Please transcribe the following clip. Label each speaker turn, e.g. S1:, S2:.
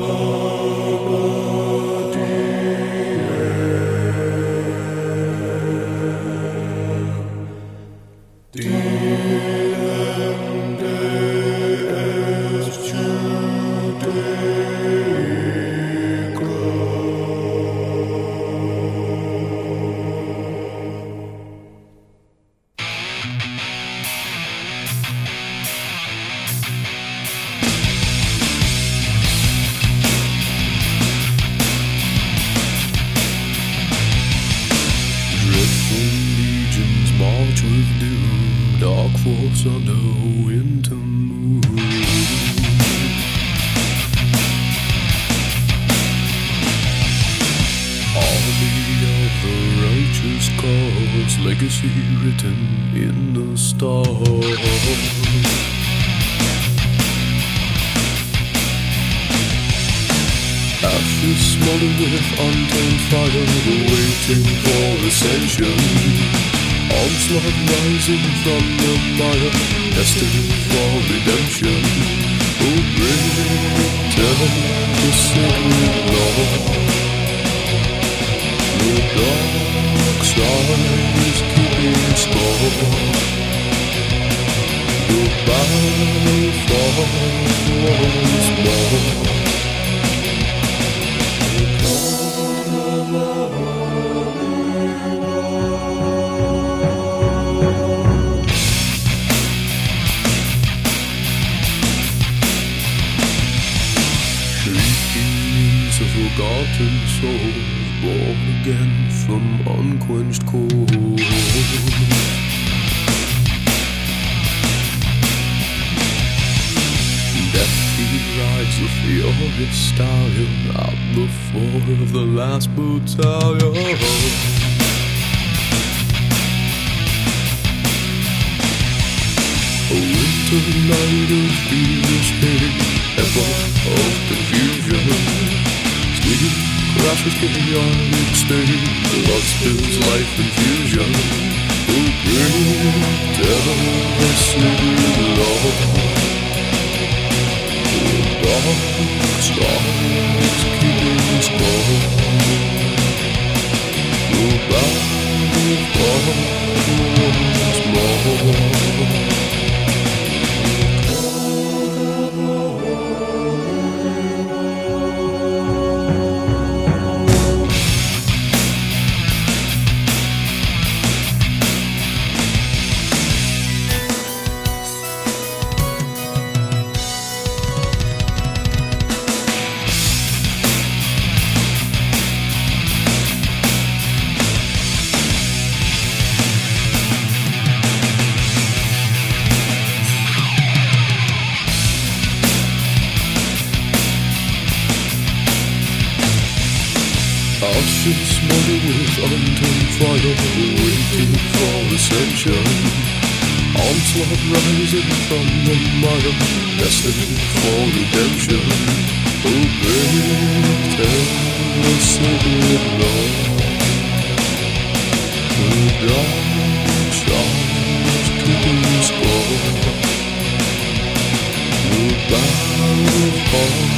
S1: Dreadful dark force under winter moon. Army of the righteous cause, legacy written in the stars. Ashes smoldering with untamed fire, waiting for ascension. Onslaught rising from the mire, destined for redemption. Oh, bring, tell the sacred law. The dark side is keeping score. Goodbye for once more. Forgotten souls born again from unquenched cold. Death he rides the furious stallion out before the last battalion. A winter night of feverish hate, ever of confusion. Sweet crashes chaotic state, blood spills life infusion. Oh, great devil, the secret law. Ashes smothered with untamed fire, waiting for ascension. Onslaught rising from the mire, destined for redemption. Great and the sacred law. The dark stars keeping score. The battle for